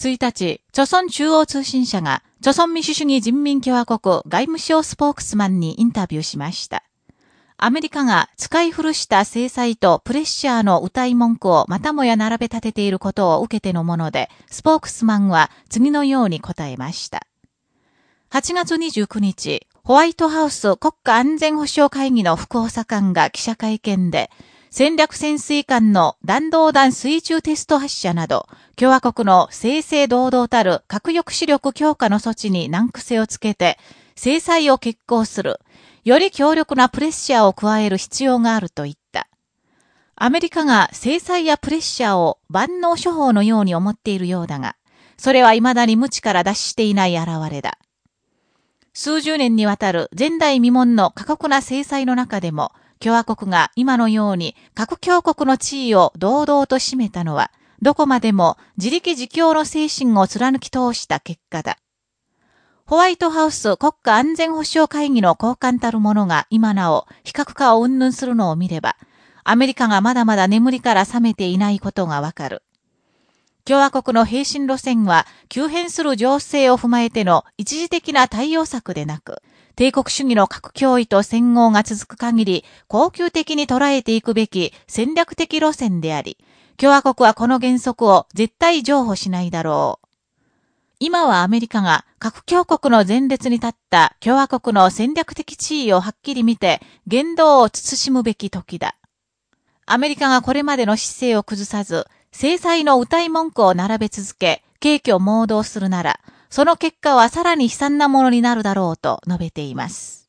1日、朝鮮中央通信社が、朝鮮民主主義人民共和国外務省スポークスマンにインタビューしました。アメリカが使い古した制裁とプレッシャーの歌い文句をまたもや並べ立てていることを受けてのもので、スポークスマンは次のように答えました。8月29日、ホワイトハウス国家安全保障会議の副補佐官が記者会見で、戦略潜水艦の弾道弾水中テスト発射など、共和国の正々堂々たる核抑止力強化の措置に難癖をつけて、制裁を決行する、より強力なプレッシャーを加える必要があると言った。アメリカが制裁やプレッシャーを万能処方のように思っているようだが、それは未だに無知から脱していない現れだ。数十年にわたる前代未聞の過酷な制裁の中でも、共和国が今のように核強国の地位を堂々と占めたのは、どこまでも自力自強の精神を貫き通した結果だ。ホワイトハウス国家安全保障会議の高官たる者が今なお非核化を云々するのを見れば、アメリカがまだまだ眠りから覚めていないことがわかる。共和国の平身路線は急変する情勢を踏まえての一時的な対応策でなく、帝国主義の核脅威と戦後が続く限り、恒久的に捉えていくべき戦略的路線であり、共和国はこの原則を絶対譲歩しないだろう。今はアメリカが核強国の前列に立った共和国の戦略的地位をはっきり見て、言動を慎むべき時だ。アメリカがこれまでの姿勢を崩さず、制裁の歌い文句を並べ続け、景挙盲導するなら、その結果はさらに悲惨なものになるだろうと述べています。